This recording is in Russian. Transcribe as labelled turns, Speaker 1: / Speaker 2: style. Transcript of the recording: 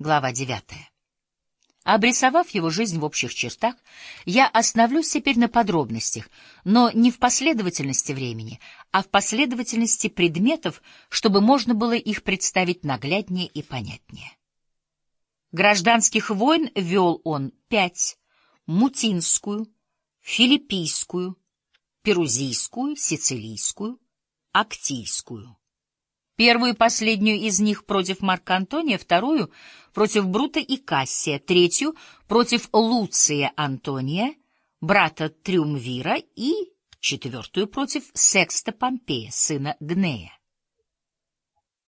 Speaker 1: Глава 9. Обрисовав его жизнь в общих чертах, я остановлюсь теперь на подробностях, но не в последовательности времени, а в последовательности предметов, чтобы можно было их представить нагляднее и понятнее. Гражданских войн вел он пять — Мутинскую, Филиппийскую, Перузийскую, Сицилийскую, Актийскую. Первую и последнюю из них против Марка Антония, вторую — против Брута и Кассия, третью — против Луция Антония, брата Триумвира, и четвертую — против Секста Помпея, сына Гнея.